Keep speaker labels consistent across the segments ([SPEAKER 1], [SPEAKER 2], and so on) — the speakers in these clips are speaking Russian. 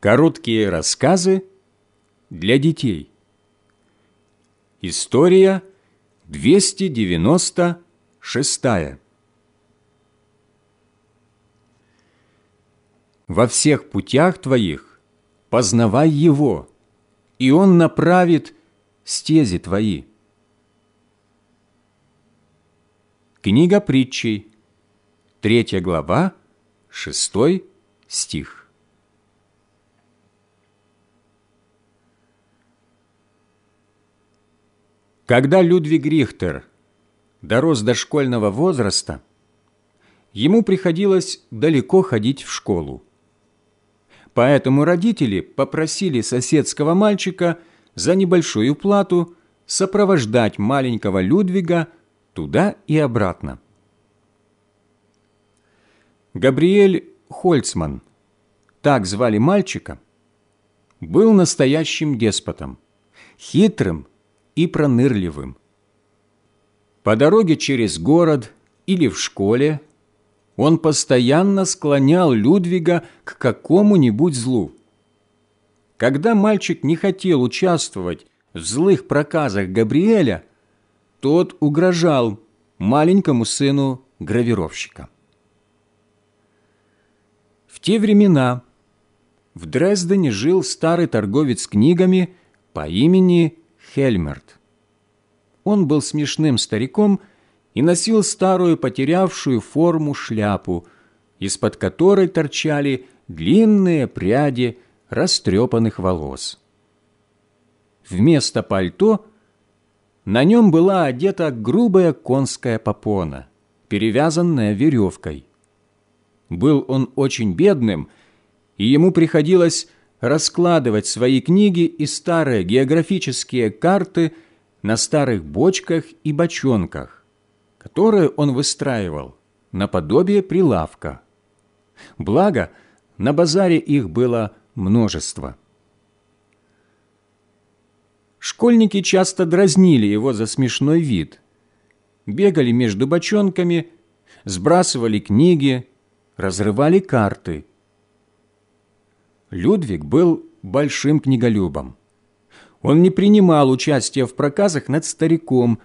[SPEAKER 1] Короткие рассказы для детей. История 296. Во всех путях твоих познавай Его, и Он направит стези твои. Книга притчей, 3 глава, 6 стих. Когда Людвиг Рихтер дорос до школьного возраста, ему приходилось далеко ходить в школу. Поэтому родители попросили соседского мальчика за небольшую плату сопровождать маленького Людвига туда и обратно. Габриэль Хольцман, так звали мальчика, был настоящим деспотом, хитрым и пронырливым. По дороге через город или в школе он постоянно склонял Людвига к какому-нибудь злу. Когда мальчик не хотел участвовать в злых проказах Габриэля, тот угрожал маленькому сыну гравировщика. В те времена в Дрездене жил старый торговец книгами по имени Хельмерт. Он был смешным стариком и носил старую потерявшую форму шляпу, из-под которой торчали длинные пряди растрепанных волос. Вместо пальто на нем была одета грубая конская попона, перевязанная веревкой. Был он очень бедным, и ему приходилось раскладывать свои книги и старые географические карты на старых бочках и бочонках, которые он выстраивал наподобие прилавка. Благо, на базаре их было множество. Школьники часто дразнили его за смешной вид, бегали между бочонками, сбрасывали книги, разрывали карты – Людвиг был большим книголюбом. Он не принимал участия в проказах над стариком,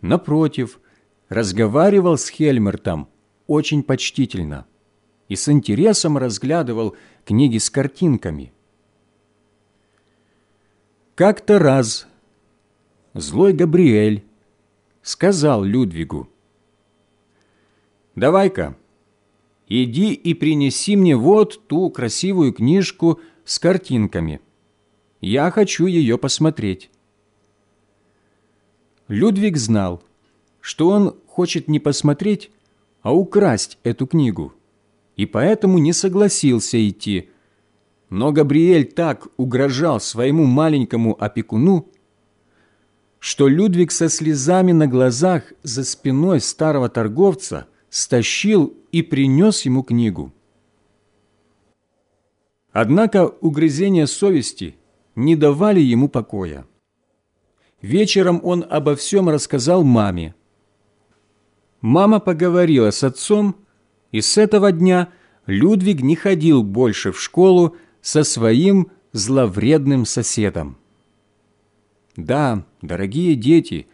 [SPEAKER 1] напротив, разговаривал с Хельмертом очень почтительно и с интересом разглядывал книги с картинками. Как-то раз злой Габриэль сказал Людвигу, «Давай-ка, иди и принеси мне вот ту красивую книжку с картинками. Я хочу ее посмотреть». Людвиг знал, что он хочет не посмотреть, а украсть эту книгу, и поэтому не согласился идти. Но Габриэль так угрожал своему маленькому опекуну, что Людвиг со слезами на глазах за спиной старого торговца стащил и принес ему книгу. Однако угрызения совести не давали ему покоя. Вечером он обо всем рассказал маме. Мама поговорила с отцом, и с этого дня Людвиг не ходил больше в школу со своим зловредным соседом. Да, дорогие дети,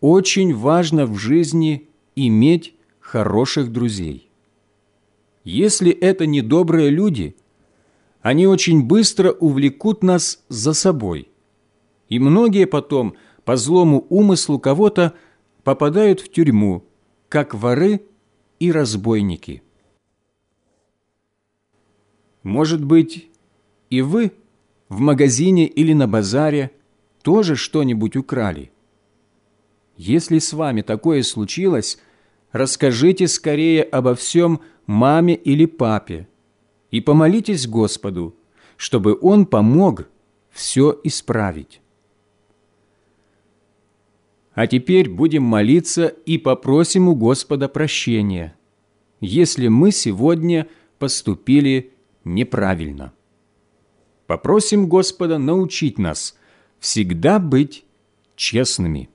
[SPEAKER 1] очень важно в жизни иметь хороших друзей. Если это не добрые люди, они очень быстро увлекут нас за собой, и многие потом по злому умыслу кого-то попадают в тюрьму, как воры и разбойники. Может быть, и вы в магазине или на базаре тоже что-нибудь украли? Если с вами такое случилось, расскажите скорее обо всем маме или папе и помолитесь Господу, чтобы Он помог все исправить. А теперь будем молиться и попросим у Господа прощения, если мы сегодня поступили неправильно. Попросим Господа научить нас всегда быть честными.